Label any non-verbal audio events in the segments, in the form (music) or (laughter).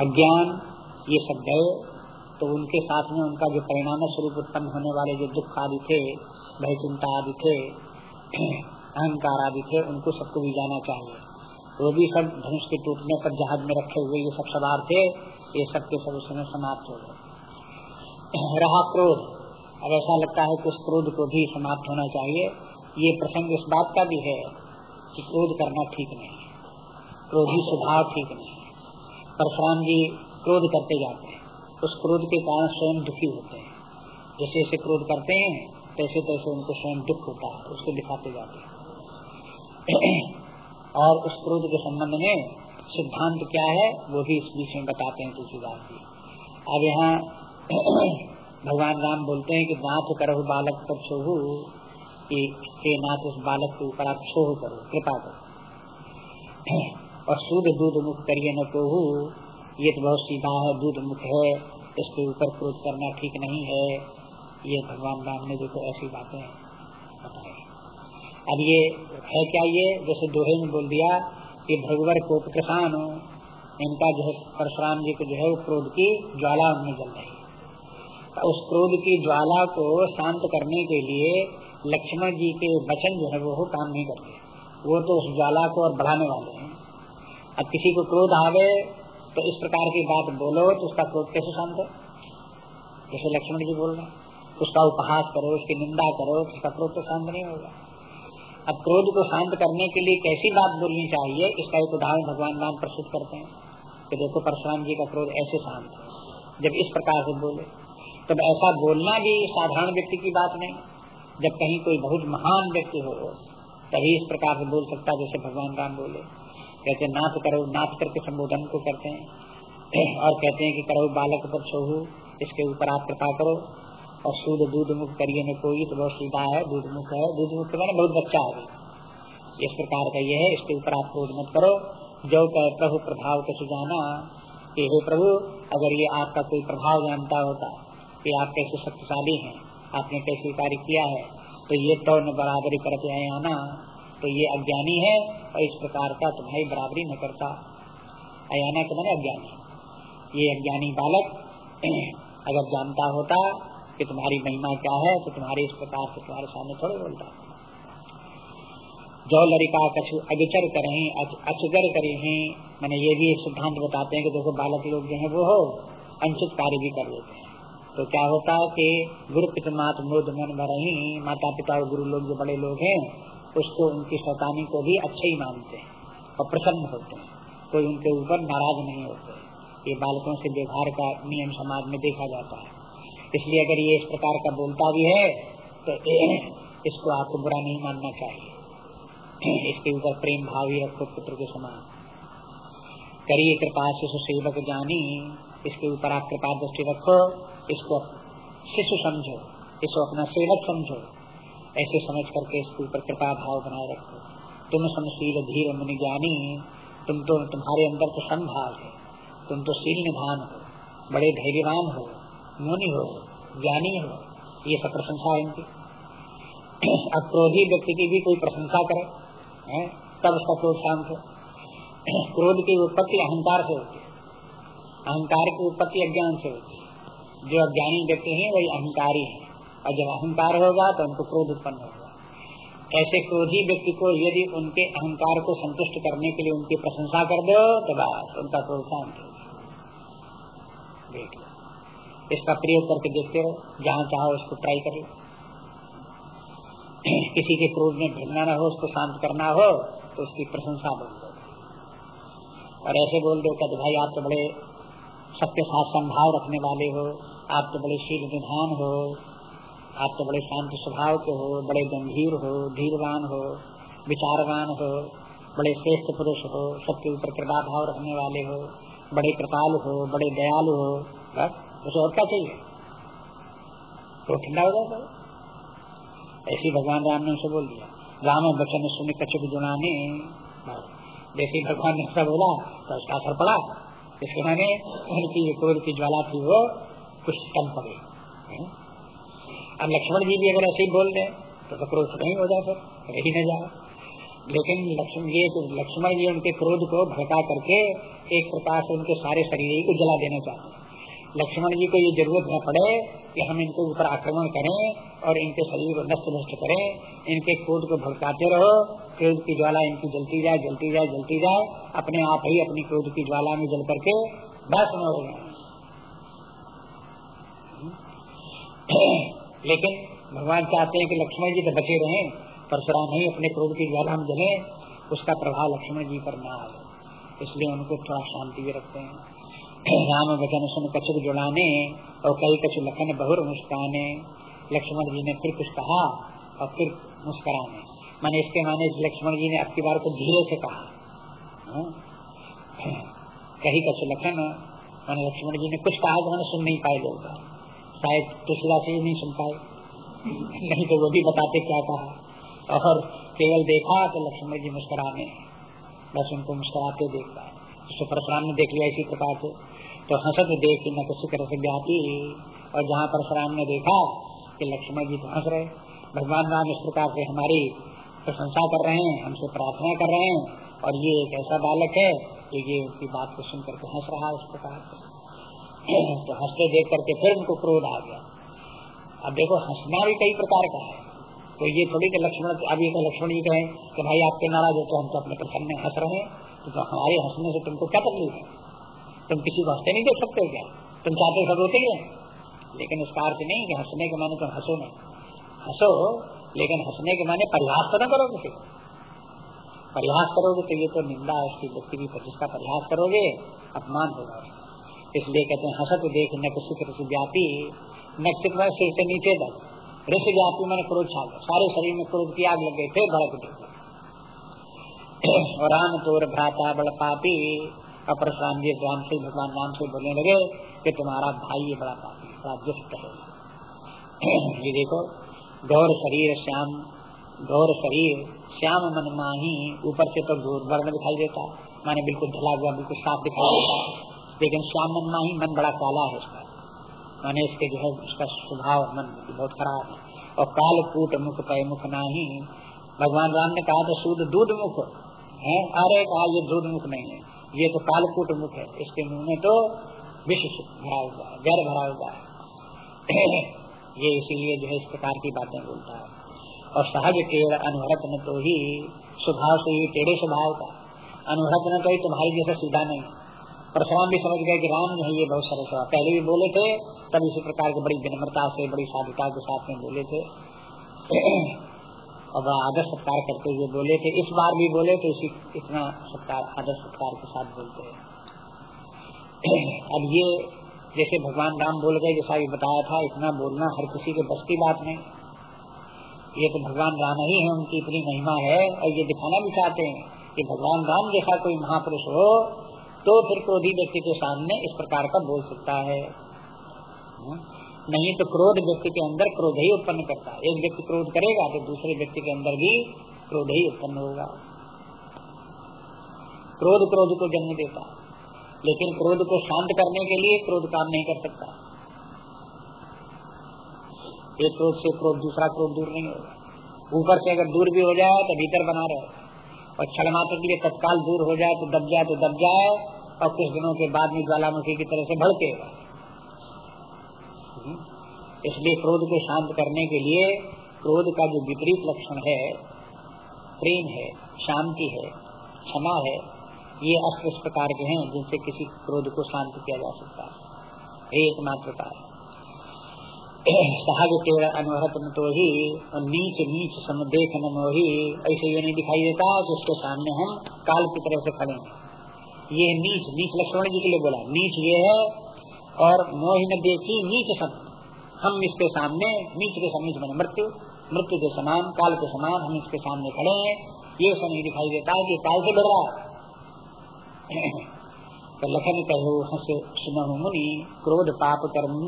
अज्ञान, ये सब गए तो उनके साथ में उनका जो परिणाम स्वरूप उत्पन्न होने वाले जो दुख आदि थे भय चिंता आदि थे, अहंकार आदि थे, उनको सबको भी जाना चाहिए। वो भी सब धनुष के टूटने पर जहाज़ में रखे हुए ये सब सवार थे, ये सब के सब उसमें समाप्त हो गए। रहा क्रोध। अब ऐसा लगता है कि उस क्रोध को भी समाप्त होना चाहिए। ये प्रसंग इस बात का भी है कि क्रोध करना ठीक नहीं क्रोधी स्वभाव ठीक नहीं परशुराम जी क्रोध करते जाते हैं। उस क्रोध के कारण स्वयं दुखी होते हैं। जैसे जैसे क्रोध करते हैं, तैसे तैसे उनको स्वयं दुख होता है उसको दिखाते जाते हैं। (clears throat) और उस क्रोध के संबंध में सिद्धांत क्या है, वो भी इस बीच में बताते हैं तुलसीदास जी। अब यहाँ (clears throat) भगवान राम बोलते हैं कि नाथ करो बालक पर छोहू, कि हे नाथ उस बालक के ऊपर आप छोह करो, कृपा करो। (clears throat) और शुद्ध दूध मुख करिए न को ये तो बहुत सीधा है, दूध मुख है, इसके ऊपर क्रोध करना ठीक नहीं है। ये भगवान राम ने देखो ऐसी बातें बताई। अब ये है क्या ये? जैसे दोहे में बोल दिया कि भगवर को किसान इनका जो है परशुराम जी को जो है क्रोध की ज्वाला उनमें जल रही। तो उस क्रोध की ज्वाला को शांत करने के लिए लक्ष्मण जी के वचन जो है वो काम नहीं करते। वो तो उस ज्वाला को और बढ़ाने वाले अब किसी को क्रोध आवे तो इस प्रकार की बात बोलो तो उसका क्रोध कैसे शांत हो? जैसे लक्ष्मण जी बोल रहे उसका उपहास करो, उसकी निंदा करो तो उसका क्रोध तो शांत नहीं होगा। अब क्रोध को शांत करने के लिए कैसी बात बोलनी चाहिए, इसका एक उदाहरण भगवान राम प्रस्तुत करते हैं। कि देखो, परशुराम जी का क्रोध ऐसे शांत जब इस प्रकार से बोले। तब ऐसा बोलना भी साधारण व्यक्ति की बात नहीं। जब कहीं कोई बहुत महान व्यक्ति हो, तभी इस प्रकार से बोल सकता जैसे भगवान राम बोले। कहते नाथ करो नाथ करके संबोधन को करते हैं। और कहते हैं कि करो, बालक पर छोहू इसके ऊपर आप कृपा करो। और शुद्ध दूध मुख करिए में कोई तो बहुत सीधा है दूध मुख है। दूध मुख मैंने बहुत बच्चा है। इस प्रकार का ये है, इसके ऊपर आप क्रोध मत करो। जो कह, प्रभु, प्रभाव के सुझाना कि हे प्रभु, अगर ये आपका कोई प्रभाव जानता होता कि आप कैसे शक्तिशाली हैं, आपने कैसे कार्य किया है तो ये तो बराबरी करते हैं आना। तो ये अज्ञानी है और इस प्रकार का तुम्हारी बराबरी न करता। अयाना के मैंने अज्ञानी। ये अज्ञानी बालक (clears throat) अगर जानता होता कि तुम्हारी महिमा क्या है तो तुम्हारे इस प्रकार से तुम्हारे सामने थोड़े बोलता। जो लड़का कछु अगचर करें अचगर करे हैं मैंने ये भी एक सिद्धांत बताते हैं कि देखो बालक लोग जो है वो हो अंशित कार्य भी कर लेते हैं। तो क्या होता है कि गुरु पितमात मोद मन भरही माता पिता और गुरु लोग जो बड़े लोग हैं उसको उनकी शैतानी को भी अच्छे ही मानते हैं और प्रसन्न होते हैं कोई उनके ऊपर नाराज़ नहीं होते ये बालकों से व्यवहार का नियम समाज में देखा जाता है। इसलिए अगर ये इस प्रकार का बोलता भी है तो इसको आपको बुरा नहीं मानना चाहिए। इसके ऊपर प्रेम भाव ही रखो पुत्र के समान। करिए कृपा शिशु सेवक जानी, इसके ऊपर आप कृपा दृष्टि रखो, इसको शिशु समझो, इसको अपना सेवक समझो। ऐसे समझ करके इसके ऊपर कृपा भाव बनाए रखो। तुम समशील धीर मुनि ज्ञानी, तुम तो तुम्हारे अंदर तो संभाव है। तुम तो शील निधान हो, बड़े धैर्यवान हो, मुनि हो, ज्ञानी हो। ये सब प्रशंसा है इनकी। (clears throat) अब क्रोधी व्यक्ति की भी कोई प्रशंसा करे, है, तब उसका क्रोध शांत हो। (clears throat) क्रोध की उत्पत्ति अहंकार से होती है। अहंकार की उत्पत्ति अज्ञान से होती है। जो अज्ञानी व्यक्ति है, वही अहंकारी है। और जब अहंकार होगा तो उनको क्रोध उत्पन्न होगा। ऐसे क्रोधी व्यक्ति को यदि उनके अहंकार को संतुष्ट करने के लिए उनकी प्रशंसा कर दो तो बस, उनका क्रोध शांत हो इसका प्रयोग करके देखते रहो, जहाँ चाहो उसको ट्राई कर (clears throat) किसी के क्रोध में भिड़ना न हो, उसको शांत करना हो तो उसकी प्रशंसा बोल दो। और ऐसे बोल दो कहते भाई, आप तो बड़े सबके साथ संभाव रखने वाले हो, आप तो बड़े शील विधान हो आप तो बड़े शांत स्वभाव के हो, बड़े गंभीर हो, धीरवान हो, विचारवान हो, बड़े श्रेष्ठ पुरुष हो, सबके ऊपर कृपा भाव रखने वाले हो, बड़े कृपालु हो, बड़े दयालु हो, बस, उसे और क्या चाहिए? तो ठंडा हो जाता ऐसी भगवान राम ने उसे बोल दिया। राम बचन सुने, कछुक जुड़ाने जैसे भगवान ने ऐसा बोला तो उसका असर पड़ा। इसके मैंने, उनकी क्रोध की ज्वाला थी वो कुछ कम पड़े। अब लक्ष्मण जी भी अगर ऐसे ही बोल रहे तो, तो क्रोध नहीं हो जाए फिर रही न जाए। लेकिन लक्ष्मण जी तो लक्ष्मण जी उनके क्रोध को भड़का करके एक प्रकार से उनके सारे शरीर को जला देना चाहते लक्ष्मण जी को ये ज़रूरत न पड़े कि हम इनके ऊपर आक्रमण करें और इनके शरीर को नष्ट नष्ट करें। इनके क्रोध को भड़काते रहो क्रोध की ज्वाला इनकी जलती जाए जलती जाए जलती जाए। अपने आप ही अपनी क्रोध की ज्वाला में जल करके बस हो लेकिन भगवान चाहते हैं कि लक्ष्मण जी तो बचे रहे, परशुराम ही अपने क्रोध की ज्वाला में जले, उसका प्रभाव लक्ष्मण जी पर न आए। इसलिए उनको थोड़ा शांति भी रखते हैं। राम वचन सुन कछुक जुड़ाने और कई कछु लखन बहुर मुस्काने। लक्ष्मण जी ने फिर कुछ कहा और फिर मुस्कराने। मैंने इसके माने लक्ष्मण जी ने अब की बार को धीरे से कहा। हाँ? कही कछु लखन। मैंने लक्ष्मण जी ने कुछ कहा तो मैंने सुन नहीं पाए लोग। शायद तुलसीदास से नहीं सुन पाए। नहीं तो वो भी बताते क्या कहा। और केवल देखा तो लक्ष्मण जी मुस्कुराने। बस उनको मुस्कुराते देख पाए। तो परशुराम ने देख लिया इसी प्रकार से। तो हंसत देख न किसी तरह से ज्ञाती। और जहाँ परशुराम ने देखा कि लक्ष्मण जी तो हंस रहे भगवान राम इस प्रकार से हमारी प्रशंसा कर रहे हैं, हमसे प्रार्थना कर रहे हैं। और ये एक ऐसा बालक है कि ये उनकी बात को सुन करके हंस रहा है इस प्रकार से। तो हँसते देख करके फिर उनको क्रोध आ गया। अब देखो हंसना भी कई प्रकार का है। तो ये थोड़ी के लक्ष्मण अभी तो लक्ष्मण जी कहें कि भाई आपके नाराज़ हो तो हम तो अपने प्रसन्न में हंस रहे हैं। तो, तो हमारे हंसने से तुमको क्या तकलीफ़ है? तुम किसी को हँसते नहीं देख सकते क्या? तुम चाहते सब होते ही लेकिन उसका अर्थ नहीं कि हंसने के माने तुम हंसो नहीं। हंसो लेकिन हंसने के माने परिहास तो न करो किसी परिहास करोगे तो ये तो निंदा उसकी व्यक्ति भी जिसका परिहास करोगे अपमान होगा इसलिए कहते हैं, हसत देख न किसी व्यापी न सिर्फ़ सिर से नीचे तक ऋष जाति मैंने क्रोध छा गया सारे शरीर में क्रोध की आग लग गई थे भड़क उठे। और राम तोर भ्राता बड़ पापी अपर राम जी राम से भगवान राम से बोलने लगे कि तुम्हारा भाई ये बड़ा पापी बड़ा दुष्ट है। ये देखो गौर शरीर श्याम गौर शरीर श्याम मन माही, ऊपर से तो वर्ण दिखाई देता। माने बिल्कुल ढला हुआ, बिल्कुल साफ़ दिखाई देता। लेकिन श्याम मन ही मन बड़ा काला है उसका। मैंने इसके जो है, उसका स्वभाव मन बहुत खराब है। और काल कूट मुख पे मुख नाही। भगवान राम ने कहा तो शुद्ध दूध मुख है? अरे, कहा, ये दूध मुख नहीं है। ये तो कालकूट मुख है। इसके मुँह में तो विष भरा हुआ है जर भरा हुआ है। (clears throat) ये इसीलिए जो है, इस प्रकार की बातें बोलता है। और सहज टेढ़ अनुहरत न तो ही, स्वभाव से ही टेढ़े स्वभाव का। अनुहरत न तो ही तुम्हारी जैसा सीधा नहीं। परशुराम भी समझ गए कि राम है ये बहुत स्वभाव पहले भी बोले थे, तब इसी प्रकार के बड़ी विनम्रता से, बड़ी साधुता के साथ में बोले थे। और बड़ा आदर सत्कार करते हुए बोले थे। इस बार भी बोले तो इसी, इतना सत्कार आदर सत्कार के साथ बोलते हैं। अब ये, जैसे भगवान राम बोल गए, जैसा भी बताया था, इतना बोलना हर किसी के बस की बात नहीं। ये तो भगवान राम ही है, उनकी इतनी महिमा है, और ये दिखाना भी चाहते हैं कि भगवान राम जैसा कोई महापुरुष हो तो फिर क्रोधी व्यक्ति के सामने इस प्रकार का बोल सकता है। नहीं तो क्रोध व्यक्ति के अंदर क्रोध ही उत्पन्न करता है। एक व्यक्ति क्रोध करेगा तो दूसरे व्यक्ति के अंदर भी क्रोध ही उत्पन्न होगा। क्रोध क्रोध को जन्म देता लेकिन क्रोध को शांत करने के लिए क्रोध काम नहीं कर सकता। एक क्रोध से क्रोध, दूसरा क्रोध दूर नहीं होगा। ऊपर से अगर दूर भी हो जाए तो भीतर बना रहे। और क्षण मात्र के लिए तत्काल दूर हो जाए तो दब जाए तो दब जाए और कुछ दिनों के बाद में ज्वालामुखी की तरह से भड़केगा इसलिए क्रोध को शांत करने के लिए क्रोध का जो विपरीत लक्षण है, प्रेम है, शांति है, क्षमा है, ये अस्त्र इस प्रकार के हैं जिनसे किसी क्रोध को शांत किया जा सकता है। एकमात्र का सहज तेरा अनुहत तो ही और नीच नीच समदेख न मोही ऐसे ये नहीं दिखाई देता कि उसके सामने हम काल की तरह से खड़े हैं ये नीच नीच लक्ष्मण जी के लिए बोला नीच ये है और मोह न देखी नीच सब हम इसके सामने नीच के समीच मैंने मृत्यु मृत्यु के समान काल के समान हम इसके सामने खड़े हैं ये सब नहीं दिखाई देता है कि काल से बढ़ रहा है तो लखन कहो हंस सुनो मुनि क्रोध पाप कर्म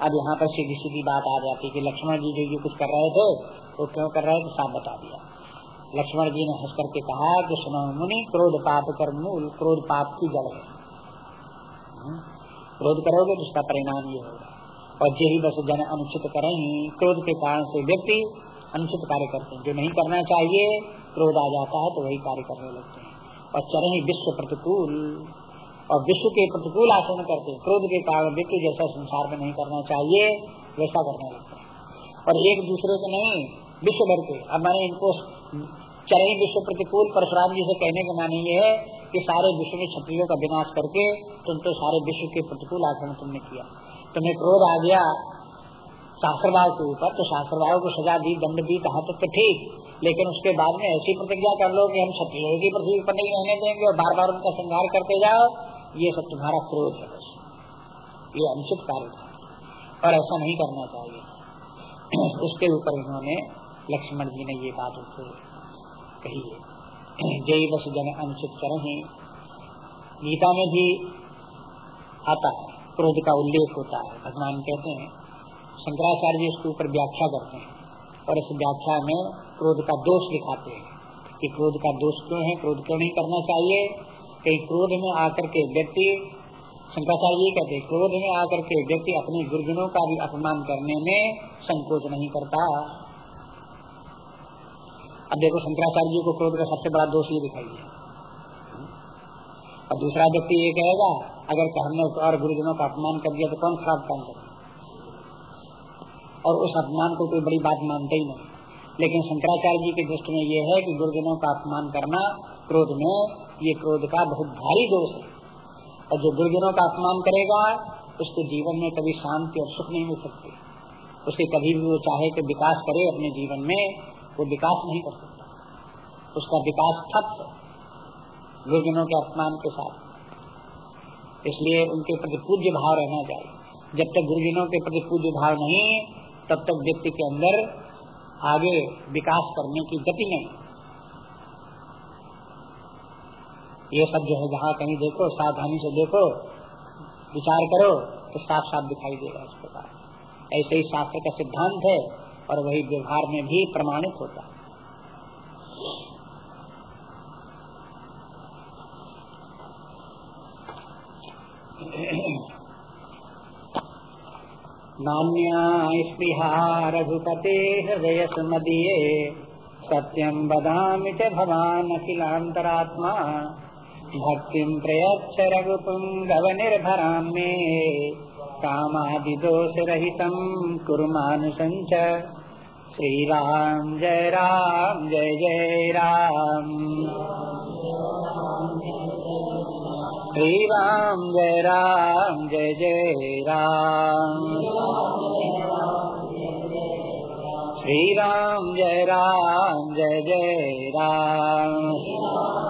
अब यहाँ पर सीधी सीधी बात आ जाती कि लक्ष्मण जी जो ये कुछ कर रहे थे, वो क्यों कर रहे थे साफ़ बता दिया। लक्ष्मण जी ने हंस करके कहा कि सुनो मुनि, क्रोध पाप कर मूल, क्रोध पाप की जड़ है। हम्म। क्रोध करोगे तो उसका परिणाम ये होगा। और यही बस जन अनुचित करें, क्रोध के कारण से व्यक्ति अनुचित कार्य करते हैं। जो नहीं करना चाहिए, क्रोध आ जाता है तो वही कार्य करने लगते हैं। और चरण विश्व प्रतिकूल। और विश्व के प्रतिकूल आचरण करते क्रोध के कारण व्यक्ति जैसा संसार में नहीं करना चाहिए वैसा करने लगते और एक दूसरे को नहीं विश्व भर के। अब मैंने इनको चरण विश्व प्रतिकूल परशुराम जी से कहने के माने ये है कि सारे विश्व में क्षत्रियों का विनाश करके तुम तो सारे विश्व के प्रतिकूल आचरण तुमने किया। तुम्हें क्रोध आ गया शास्त्रभाव के ऊपर तो शास्त्रभाव को सजा दी दंड दी कहा तक तो, ठीक। लेकिन उसके बाद में ऐसी प्रतिज्ञा कर लो कि हम क्षत्रियों की पृथ्वी पर नहीं रहने देंगे और बार बार उनका संहार करते जाओ। ये सब तुम्हारा क्रोध है। ये अनुचित कार्य था और ऐसा नहीं करना चाहिए। (clears throat) उसके ऊपर इन्होंने लक्ष्मण जी ने ये बात उससे कही है। (clears throat) जय बस जन अनुचित करें गीता में भी आता है। क्रोध का उल्लेख होता है। भगवान कहते हैं, शंकराचार्य इसके ऊपर व्याख्या करते हैं। और इस व्याख्या में क्रोध का दोष दिखाते हैं कि क्रोध का दोष क्यों है? क्रोध क्यों नहीं करना चाहिए? कई क्रोध में आकर के व्यक्ति, शंकराचार्य जी कहते क्रोध में आकर के व्यक्ति अपने गुरुजनों का भी अपमान करने में संकोच नहीं करता। अब देखो, शंकराचार्य जी को क्रोध का सबसे बड़ा दोष ये दिखाई है और दूसरा व्यक्ति ये कहेगा, अगर हमने और गुरुजनों का अपमान कर दिया तो कौन खराब काम करे और उस अपमान को कोई बड़ी बात मानते ही नहीं। लेकिन शंकराचार्य जी की दृष्टि में ये है कि गुरुजनों का अपमान करना क्रोध में ये क्रोध का बहुत भारी दोष है। और जो गुरुजनों का अपमान करेगा, उसके जीवन में कभी शांति और सुख नहीं मिल सकती। उसे कभी भी वो चाहे कि विकास करे अपने जीवन में, वो विकास नहीं कर सकता। उसका विकास ठप गुरुजनों के अपमान के साथ। इसलिए उनके प्रति पूज्य भाव रहना चाहिए। जब तक गुरुजनों के प्रति पूज्य भाव नहीं, तब तक व्यक्ति के अंदर आगे विकास करने की गति नहीं। ये सब जो है, जहाँ कहीं देखो, सावधानी से देखो, विचार करो तो साफ़ साफ़ दिखाई देगा इस प्रकार। ऐसे ही शास्त्र का सिद्धांत है और वही व्यवहार में भी प्रमाणित होता है। नान्या रघुपते हृदय सुमदीये सत्यम बदामि च भवान् अखिलान्तरात्मा। भक्तिं प्रयच्छ रघुपुङ्गव निर्भरां मे। कामादिदोषरहितं कुरु मानुषञ्च श्रीराम जय राम जय जय राम। श्री राम जय राम जय जय राम। श्री राम जय राम जय जय राम।